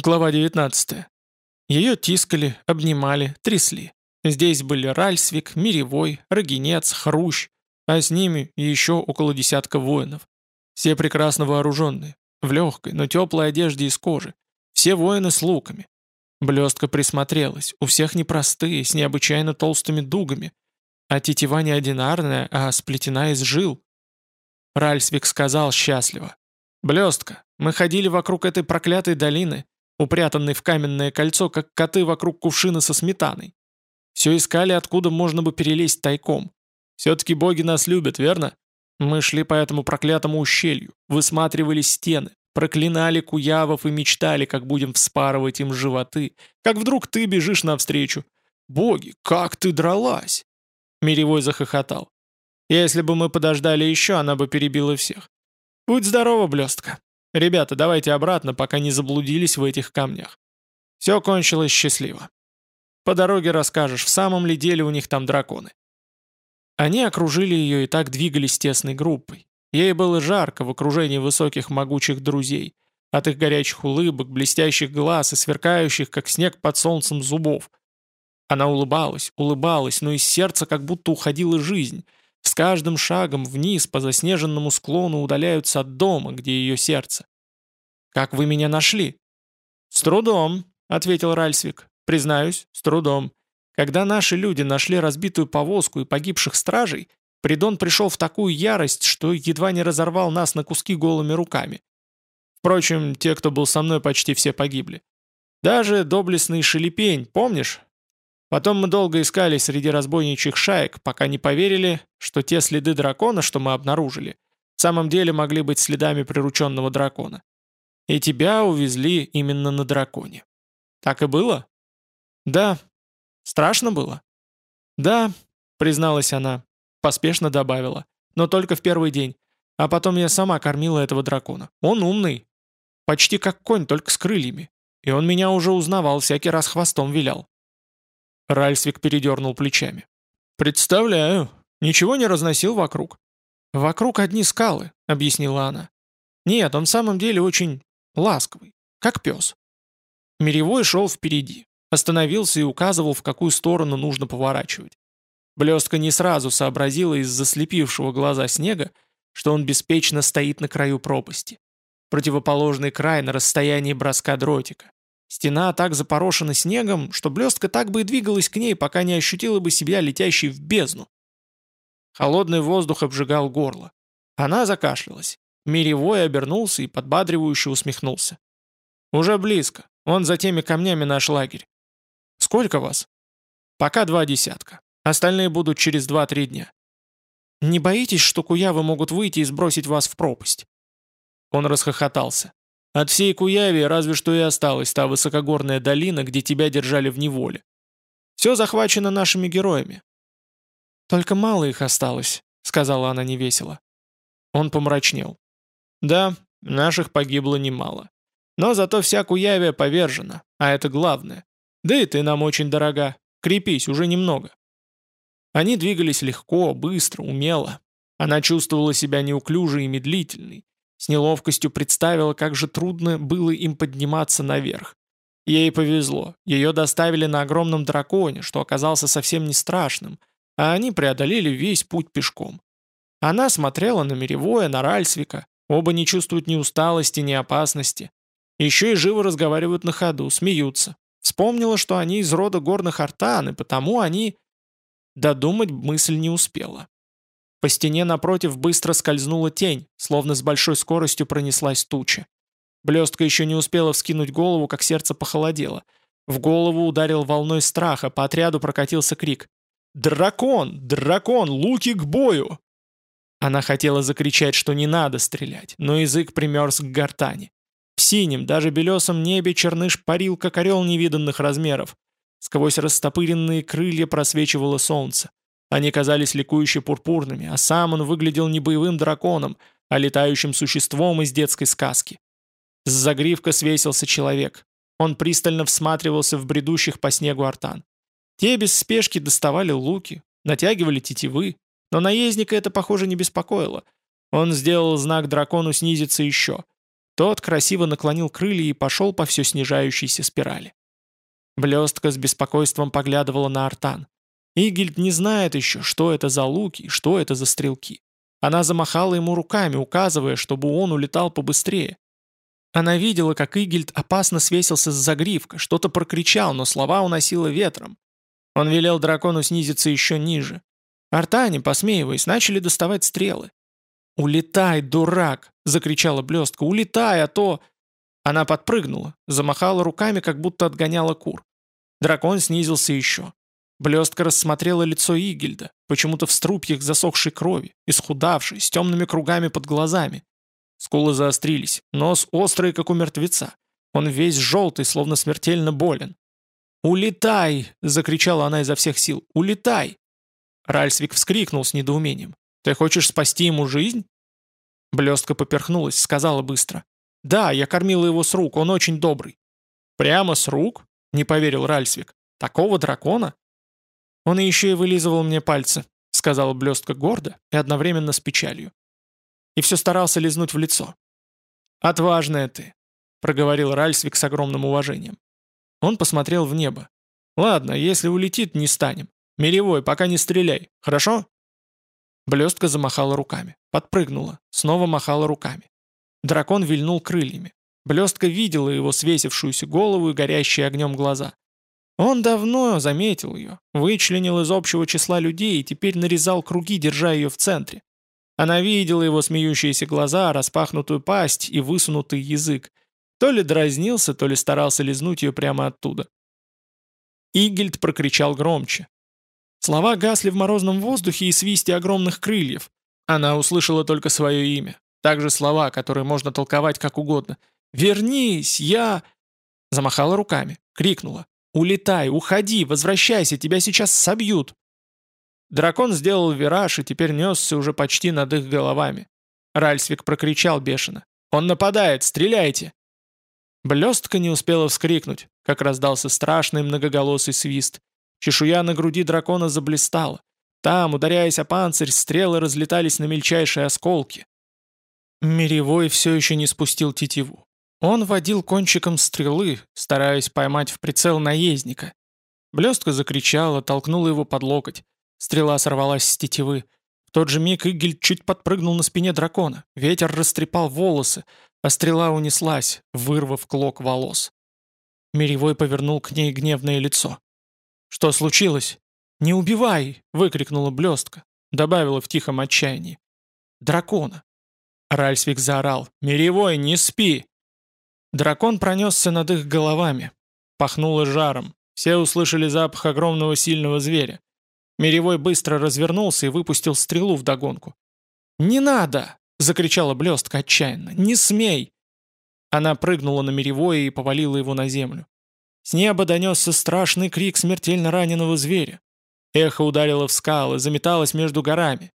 Глава 19. Ее тискали, обнимали, трясли. Здесь были Ральсвик, Миревой, Рогенец, Хрущ, а с ними еще около десятка воинов. Все прекрасно вооруженные, в легкой, но теплой одежде из кожи. Все воины с луками. Блестка присмотрелась, у всех непростые, с необычайно толстыми дугами. А тетива не одинарная, а сплетена из жил. Ральсвик сказал счастливо. «Блестка, мы ходили вокруг этой проклятой долины, упрятанной в каменное кольцо, как коты вокруг кувшина со сметаной. Все искали, откуда можно бы перелезть тайком. Все-таки боги нас любят, верно? Мы шли по этому проклятому ущелью, высматривали стены, проклинали куявов и мечтали, как будем вспарывать им животы, как вдруг ты бежишь навстречу. Боги, как ты дралась!» Миревой захохотал. «Если бы мы подождали еще, она бы перебила всех. Будь здорова, блестка. Ребята, давайте обратно, пока не заблудились в этих камнях. Все кончилось счастливо. По дороге расскажешь, в самом ли деле у них там драконы. Они окружили ее и так двигались тесной группой. Ей было жарко в окружении высоких могучих друзей, от их горячих улыбок, блестящих глаз и сверкающих, как снег под солнцем, зубов. Она улыбалась, улыбалась, но из сердца как будто уходила жизнь, с каждым шагом вниз по заснеженному склону удаляются от дома, где ее сердце. «Как вы меня нашли?» «С трудом», — ответил Ральсвик. «Признаюсь, с трудом. Когда наши люди нашли разбитую повозку и погибших стражей, Придон пришел в такую ярость, что едва не разорвал нас на куски голыми руками. Впрочем, те, кто был со мной, почти все погибли. Даже доблестный Шелепень, помнишь? Потом мы долго искали среди разбойничьих шаек, пока не поверили, что те следы дракона, что мы обнаружили, в самом деле могли быть следами прирученного дракона. И тебя увезли именно на драконе. Так и было? Да. Страшно было? Да, призналась она, поспешно добавила. Но только в первый день. А потом я сама кормила этого дракона. Он умный. Почти как конь, только с крыльями. И он меня уже узнавал, всякий раз хвостом вилял. Ральсвик передернул плечами. «Представляю. Ничего не разносил вокруг». «Вокруг одни скалы», — объяснила она. «Нет, он в самом деле очень ласковый, как пес». Миревой шел впереди, остановился и указывал, в какую сторону нужно поворачивать. Блестка не сразу сообразила из заслепившего глаза снега, что он беспечно стоит на краю пропасти. Противоположный край на расстоянии броска дротика. Стена так запорошена снегом, что блестка так бы и двигалась к ней, пока не ощутила бы себя летящей в бездну. Холодный воздух обжигал горло. Она закашлялась. Миревой обернулся и подбадривающе усмехнулся. «Уже близко. Он за теми камнями наш лагерь». «Сколько вас?» «Пока два десятка. Остальные будут через два-три дня». «Не боитесь, что куявы могут выйти и сбросить вас в пропасть?» Он расхохотался. От всей Куяви разве что и осталась та высокогорная долина, где тебя держали в неволе. Все захвачено нашими героями». «Только мало их осталось», — сказала она невесело. Он помрачнел. «Да, наших погибло немало. Но зато вся Куявия повержена, а это главное. Да и ты нам очень дорога. Крепись, уже немного». Они двигались легко, быстро, умело. Она чувствовала себя неуклюжей и медлительной, с неловкостью представила, как же трудно было им подниматься наверх. Ей повезло, ее доставили на огромном драконе, что оказался совсем не страшным, а они преодолели весь путь пешком. Она смотрела на Миревое, на Ральсвика, оба не чувствуют ни усталости, ни опасности. Еще и живо разговаривают на ходу, смеются. Вспомнила, что они из рода горных артан, и потому они... Додумать мысль не успела. По стене напротив быстро скользнула тень, словно с большой скоростью пронеслась туча. Блестка еще не успела вскинуть голову, как сердце похолодело. В голову ударил волной страха, по отряду прокатился крик. «Дракон! Дракон! Луки к бою!» Она хотела закричать, что не надо стрелять, но язык примерз к гортани. В синем, даже белесом небе черныш парил, как орел невиданных размеров. Сквозь растопыренные крылья просвечивало солнце. Они казались ликующе пурпурными, а сам он выглядел не боевым драконом, а летающим существом из детской сказки. С загривка свесился человек. Он пристально всматривался в бредущих по снегу артан. Те без спешки доставали луки, натягивали тетивы, но наездника это, похоже, не беспокоило. Он сделал знак дракону снизиться еще. Тот красиво наклонил крылья и пошел по все снижающейся спирали. Блестка с беспокойством поглядывала на Артан. Игельд не знает еще, что это за луки что это за стрелки. Она замахала ему руками, указывая, чтобы он улетал побыстрее. Она видела, как Игельд опасно свесился с загривка, что-то прокричал, но слова уносило ветром. Он велел дракону снизиться еще ниже. Артане, посмеиваясь, начали доставать стрелы. «Улетай, дурак!» — закричала блестка. «Улетай, а то...» Она подпрыгнула, замахала руками, как будто отгоняла кур. Дракон снизился еще. Блестка рассмотрела лицо Игельда, почему-то в струпьях засохшей крови, исхудавшей, с темными кругами под глазами. Скулы заострились, нос острый, как у мертвеца. Он весь желтый, словно смертельно болен. «Улетай!» — закричала она изо всех сил. «Улетай!» Ральсвик вскрикнул с недоумением. «Ты хочешь спасти ему жизнь?» Блестка поперхнулась, сказала быстро. «Да, я кормила его с рук, он очень добрый». «Прямо с рук?» — не поверил Ральсвик. «Такого дракона?» «Он еще и вылизывал мне пальцы», — сказала Блестка гордо и одновременно с печалью. И все старался лизнуть в лицо. «Отважная ты», — проговорил Ральсвик с огромным уважением. Он посмотрел в небо. «Ладно, если улетит, не станем. Миревой, пока не стреляй, хорошо?» Блестка замахала руками, подпрыгнула, снова махала руками. Дракон вильнул крыльями. Блестка видела его свесившуюся голову и горящие огнем глаза. Он давно заметил ее, вычленил из общего числа людей и теперь нарезал круги, держа ее в центре. Она видела его смеющиеся глаза, распахнутую пасть и высунутый язык. То ли дразнился, то ли старался лизнуть ее прямо оттуда. Игельд прокричал громче. Слова гасли в морозном воздухе и свисте огромных крыльев. Она услышала только свое имя. Также слова, которые можно толковать как угодно. «Вернись, я...» Замахала руками, крикнула. «Улетай, уходи, возвращайся, тебя сейчас собьют!» Дракон сделал вираж и теперь несся уже почти над их головами. Ральсвик прокричал бешено. «Он нападает! Стреляйте!» Блестка не успела вскрикнуть, как раздался страшный многоголосый свист. Чешуя на груди дракона заблистала. Там, ударяясь о панцирь, стрелы разлетались на мельчайшие осколки. Миревой все еще не спустил тетиву. Он водил кончиком стрелы, стараясь поймать в прицел наездника. Блестка закричала, толкнула его под локоть. Стрела сорвалась с тетивы. В тот же миг Игель чуть подпрыгнул на спине дракона. Ветер растрепал волосы, а стрела унеслась, вырвав клок волос. Миревой повернул к ней гневное лицо. «Что случилось?» «Не убивай!» — выкрикнула блестка. Добавила в тихом отчаянии. «Дракона!» Ральсвик заорал. «Миревой, не спи!» Дракон пронесся над их головами. Пахнуло жаром. Все услышали запах огромного сильного зверя. Миревой быстро развернулся и выпустил стрелу в догонку. «Не надо!» — закричала блестка отчаянно. «Не смей!» Она прыгнула на Миревое и повалила его на землю. С неба донесся страшный крик смертельно раненого зверя. Эхо ударило в скалы, заметалось между горами.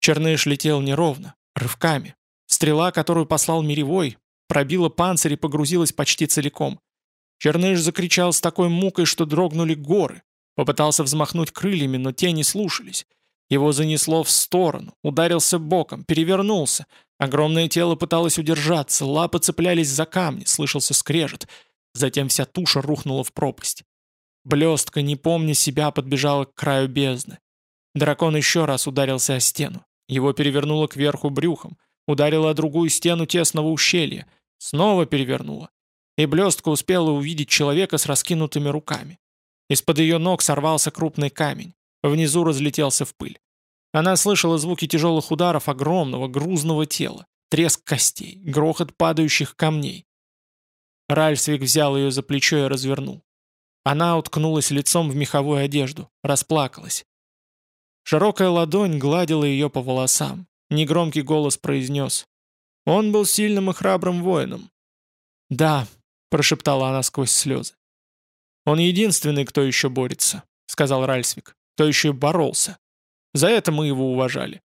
Черныш летел неровно, рывками. Стрела, которую послал Миревой, пробила панцирь и погрузилась почти целиком. Черныш закричал с такой мукой, что дрогнули горы. Попытался взмахнуть крыльями, но те не слушались. Его занесло в сторону, ударился боком, перевернулся. Огромное тело пыталось удержаться, лапы цеплялись за камни, слышался скрежет. Затем вся туша рухнула в пропасть. Блестка, не помня себя, подбежала к краю бездны. Дракон еще раз ударился о стену. Его перевернуло кверху брюхом, ударило о другую стену тесного ущелья, снова перевернуло. И блестка успела увидеть человека с раскинутыми руками. Из-под ее ног сорвался крупный камень. Внизу разлетелся в пыль. Она слышала звуки тяжелых ударов огромного, грузного тела, треск костей, грохот падающих камней. Ральсвик взял ее за плечо и развернул. Она уткнулась лицом в меховую одежду, расплакалась. Широкая ладонь гладила ее по волосам. Негромкий голос произнес. Он был сильным и храбрым воином. «Да», — прошептала она сквозь слезы. «Он единственный, кто еще борется», — сказал Ральсвик. «Кто еще боролся. За это мы его уважали.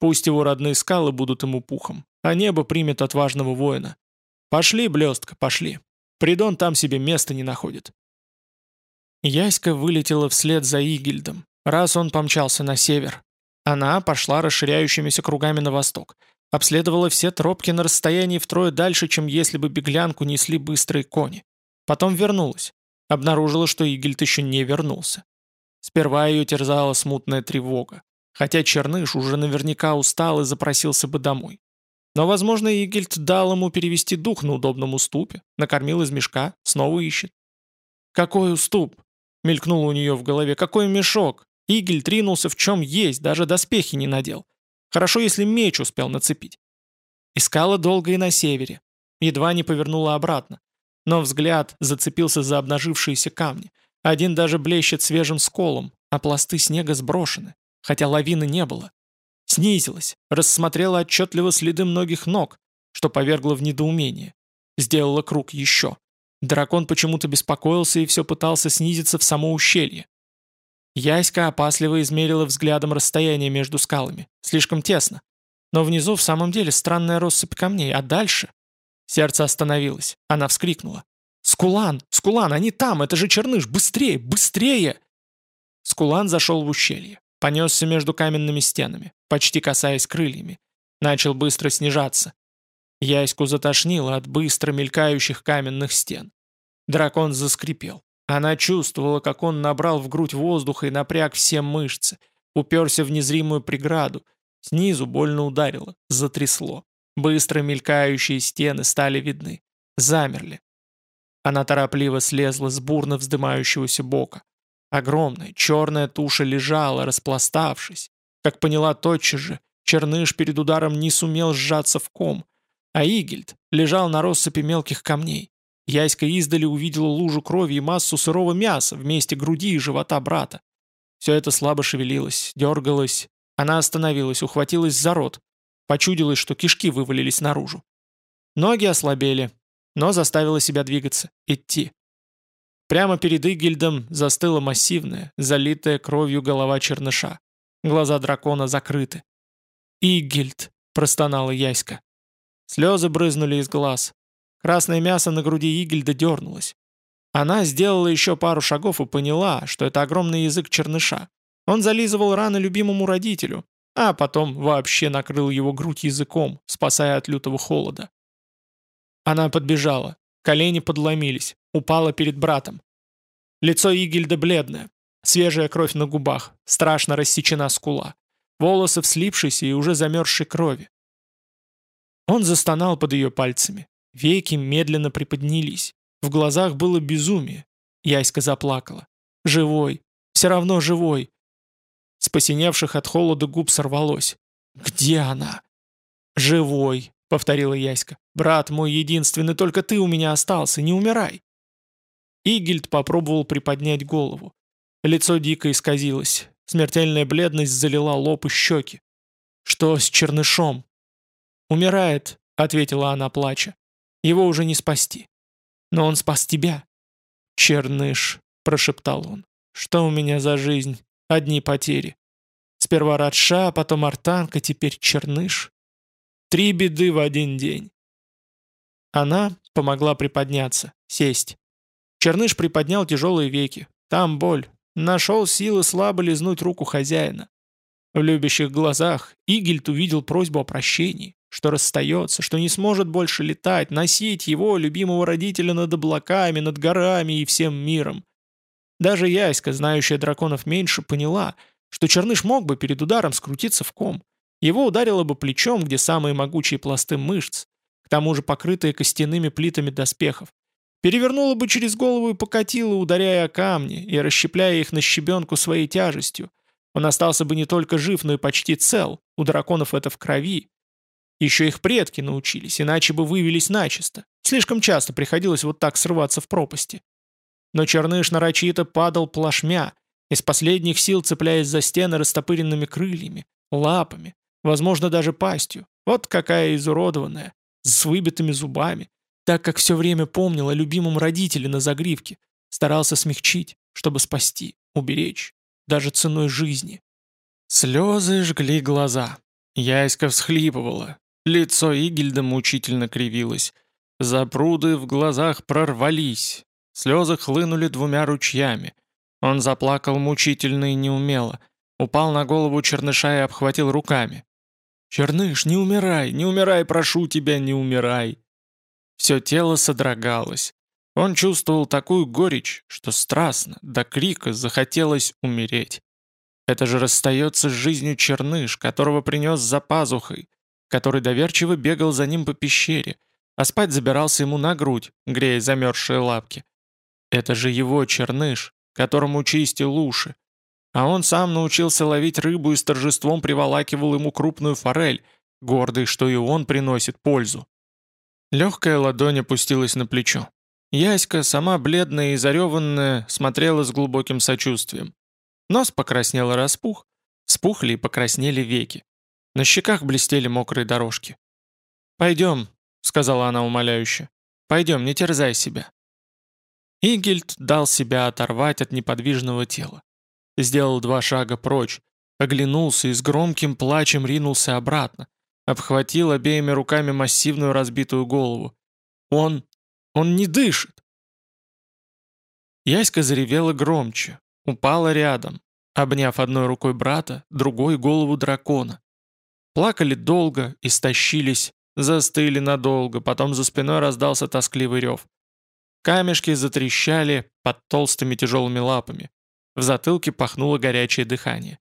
Пусть его родные скалы будут ему пухом, а небо примет отважного воина. Пошли, блестка, пошли. Придон там себе места не находит. Яська вылетела вслед за Игильдом, раз он помчался на север. Она пошла расширяющимися кругами на восток. Обследовала все тропки на расстоянии втрое дальше, чем если бы беглянку несли быстрые кони. Потом вернулась. Обнаружила, что Игельт еще не вернулся. Сперва ее терзала смутная тревога, хотя Черныш уже наверняка устал и запросился бы домой. Но, возможно, Игельт дал ему перевести дух на удобном уступе, накормил из мешка, снова ищет. «Какой уступ?» — мелькнуло у нее в голове. «Какой мешок?» Игельт ринулся в чем есть, даже доспехи не надел. Хорошо, если меч успел нацепить. Искала долго и на севере. Едва не повернула обратно. Но взгляд зацепился за обнажившиеся камни — один даже блещет свежим сколом, а пласты снега сброшены, хотя лавины не было. Снизилась, рассмотрела отчетливо следы многих ног, что повергло в недоумение. Сделала круг еще. Дракон почему-то беспокоился и все пытался снизиться в само ущелье. Яська опасливо измерила взглядом расстояние между скалами. Слишком тесно. Но внизу в самом деле странная россыпь камней, а дальше... Сердце остановилось. Она вскрикнула. «Скулан! Скулан! Они там! Это же Черныш! Быстрее! Быстрее!» Скулан зашел в ущелье. Понесся между каменными стенами, почти касаясь крыльями. Начал быстро снижаться. Яську затошнило от быстро мелькающих каменных стен. Дракон заскрипел. Она чувствовала, как он набрал в грудь воздуха и напряг все мышцы, уперся в незримую преграду. Снизу больно ударило, затрясло. Быстро мелькающие стены стали видны. Замерли. Она торопливо слезла с бурно вздымающегося бока. Огромная черная туша лежала, распластавшись. Как поняла тотчас же, Черныш перед ударом не сумел сжаться в ком, а Игельд лежал на россыпи мелких камней. Яська издали увидела лужу крови и массу сырого мяса вместе груди и живота брата. Все это слабо шевелилось, дергалось. Она остановилась, ухватилась за рот. Почудилось, что кишки вывалились наружу. Ноги ослабели, но заставила себя двигаться, идти. Прямо перед Игельдом застыла массивная, залитая кровью голова черныша. Глаза дракона закрыты. «Игельд!» — простонала Яська. Слезы брызнули из глаз. Красное мясо на груди Игельда дернулось. Она сделала еще пару шагов и поняла, что это огромный язык черныша. Он зализывал раны любимому родителю, а потом вообще накрыл его грудь языком, спасая от лютого холода. Она подбежала. Колени подломились. Упала перед братом. Лицо Игельда бледное. Свежая кровь на губах. Страшно рассечена скула. Волосы в и уже замерзшей крови. Он застонал под ее пальцами. Веки медленно приподнялись. В глазах было безумие. Яська заплакала. «Живой! Все равно живой!» С посиневших от холода губ сорвалось. «Где она?» «Живой!» — повторила Яська. «Брат мой единственный, только ты у меня остался, не умирай!» Игельд попробовал приподнять голову. Лицо дико исказилось. Смертельная бледность залила лоб и щеки. «Что с чернышом?» «Умирает», — ответила она, плача. «Его уже не спасти. Но он спас тебя». «Черныш», — прошептал он. «Что у меня за жизнь? Одни потери. Сперва Радша, потом Артанка, теперь Черныш. Три беды в один день. Она помогла приподняться, сесть. Черныш приподнял тяжелые веки. Там боль. Нашел силы слабо лизнуть руку хозяина. В любящих глазах Игельт увидел просьбу о прощении, что расстается, что не сможет больше летать, носить его, любимого родителя, над облаками, над горами и всем миром. Даже Яська, знающая драконов меньше, поняла, что Черныш мог бы перед ударом скрутиться в ком, его ударило бы плечом, где самые могучие пласты мышц, к тому же покрытые костяными плитами доспехов. Перевернуло бы через голову и покатило, ударяя о камни и расщепляя их на щебенку своей тяжестью. Он остался бы не только жив, но и почти цел. У драконов это в крови. Еще их предки научились, иначе бы вывелись начисто. Слишком часто приходилось вот так срываться в пропасти. Но Черныш нарочито падал плашмя, из последних сил цепляясь за стены растопыренными крыльями, лапами, Возможно, даже пастью. Вот какая изуродованная, с выбитыми зубами. Так как все время помнил о любимом родителе на загривке. Старался смягчить, чтобы спасти, уберечь. Даже ценой жизни. Слезы жгли глаза. Яська всхлипывала. Лицо Игельда мучительно кривилось. Запруды в глазах прорвались. Слезы хлынули двумя ручьями. Он заплакал мучительно и неумело. Упал на голову черныша и обхватил руками. «Черныш, не умирай, не умирай, прошу тебя, не умирай!» Все тело содрогалось. Он чувствовал такую горечь, что страстно, до крика захотелось умереть. Это же расстается с жизнью черныш, которого принес за пазухой, который доверчиво бегал за ним по пещере, а спать забирался ему на грудь, грея замерзшие лапки. Это же его черныш, которому чистил уши. А он сам научился ловить рыбу и с торжеством приволакивал ему крупную форель, гордый, что и он приносит пользу. Легкая ладонь опустилась на плечо. Яська, сама бледная и зареванная, смотрела с глубоким сочувствием. Нос покраснел и распух, спухли и покраснели веки. На щеках блестели мокрые дорожки. «Пойдем», — сказала она умоляюще. «Пойдем, не терзай себя». Игельд дал себя оторвать от неподвижного тела. Сделал два шага прочь, оглянулся и с громким плачем ринулся обратно, обхватил обеими руками массивную разбитую голову. Он он не дышит!» Яська заревела громче, упала рядом, обняв одной рукой брата, другой — голову дракона. Плакали долго, истощились, застыли надолго, потом за спиной раздался тоскливый рев. Камешки затрещали под толстыми тяжелыми лапами. В затылке пахнуло горячее дыхание.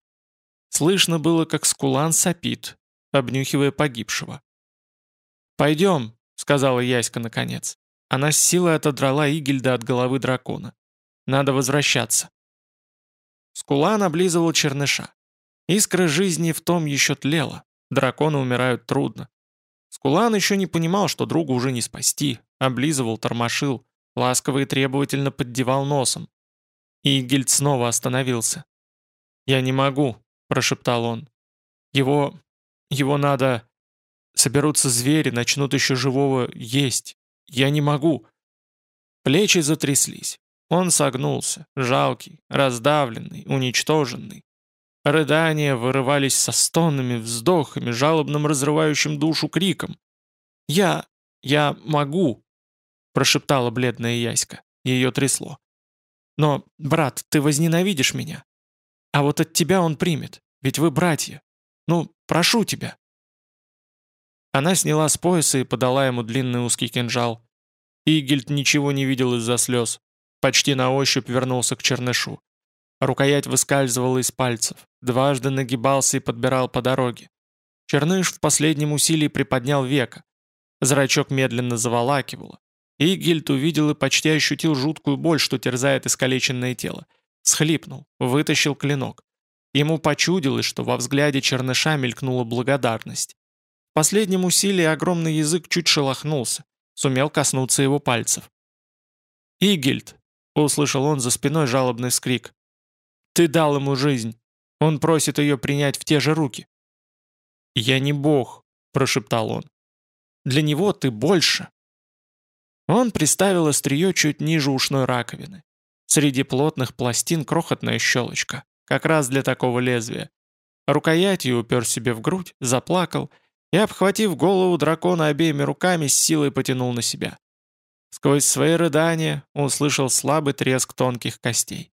Слышно было, как скулан сопит, обнюхивая погибшего. «Пойдем», — сказала Яська наконец. Она с силой отодрала Игельда от головы дракона. Надо возвращаться. Скулан облизывал черныша. Искра жизни в том еще тлела. Драконы умирают трудно. Скулан еще не понимал, что друга уже не спасти. Облизывал, тормошил, ласково и требовательно поддевал носом. Игельд снова остановился. «Я не могу», — прошептал он. «Его... его надо... Соберутся звери, начнут еще живого есть. Я не могу!» Плечи затряслись. Он согнулся, жалкий, раздавленный, уничтоженный. Рыдания вырывались со стонами, вздохами, жалобным разрывающим душу криком. «Я... я могу!» — прошептала бледная Яська. Ее трясло. «Но, брат, ты возненавидишь меня. А вот от тебя он примет, ведь вы братья. Ну, прошу тебя!» Она сняла с пояса и подала ему длинный узкий кинжал. Игельд ничего не видел из-за слез. Почти на ощупь вернулся к чернышу. Рукоять выскальзывала из пальцев. Дважды нагибался и подбирал по дороге. Черныш в последнем усилии приподнял века. Зрачок медленно заволакивало. Игельд увидел и почти ощутил жуткую боль, что терзает искалеченное тело. Схлипнул, вытащил клинок. Ему почудилось, что во взгляде черныша мелькнула благодарность последнем усилии огромный язык чуть шелохнулся, сумел коснуться его пальцев. «Игельд!» — услышал он за спиной жалобный скрик. «Ты дал ему жизнь. Он просит ее принять в те же руки». «Я не бог», — прошептал он. «Для него ты больше». Он приставил острие чуть ниже ушной раковины. Среди плотных пластин крохотная щелочка, как раз для такого лезвия. Рукоятью упер себе в грудь, заплакал — и, обхватив голову дракона обеими руками, с силой потянул на себя. Сквозь свои рыдания он услышал слабый треск тонких костей.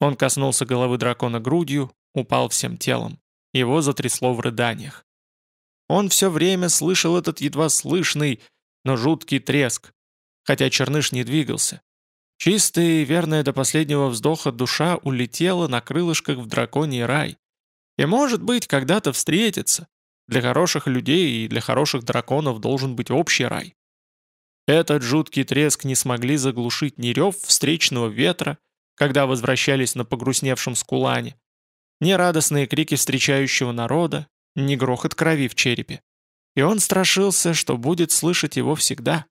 Он коснулся головы дракона грудью, упал всем телом. Его затрясло в рыданиях. Он все время слышал этот едва слышный, но жуткий треск, хотя черныш не двигался. Чистая и верная до последнего вздоха душа улетела на крылышках в драконий рай. И, может быть, когда-то встретится, для хороших людей и для хороших драконов должен быть общий рай. Этот жуткий треск не смогли заглушить ни рев встречного ветра, когда возвращались на погрустневшем скулане, ни радостные крики встречающего народа, ни грохот крови в черепе. И он страшился, что будет слышать его всегда.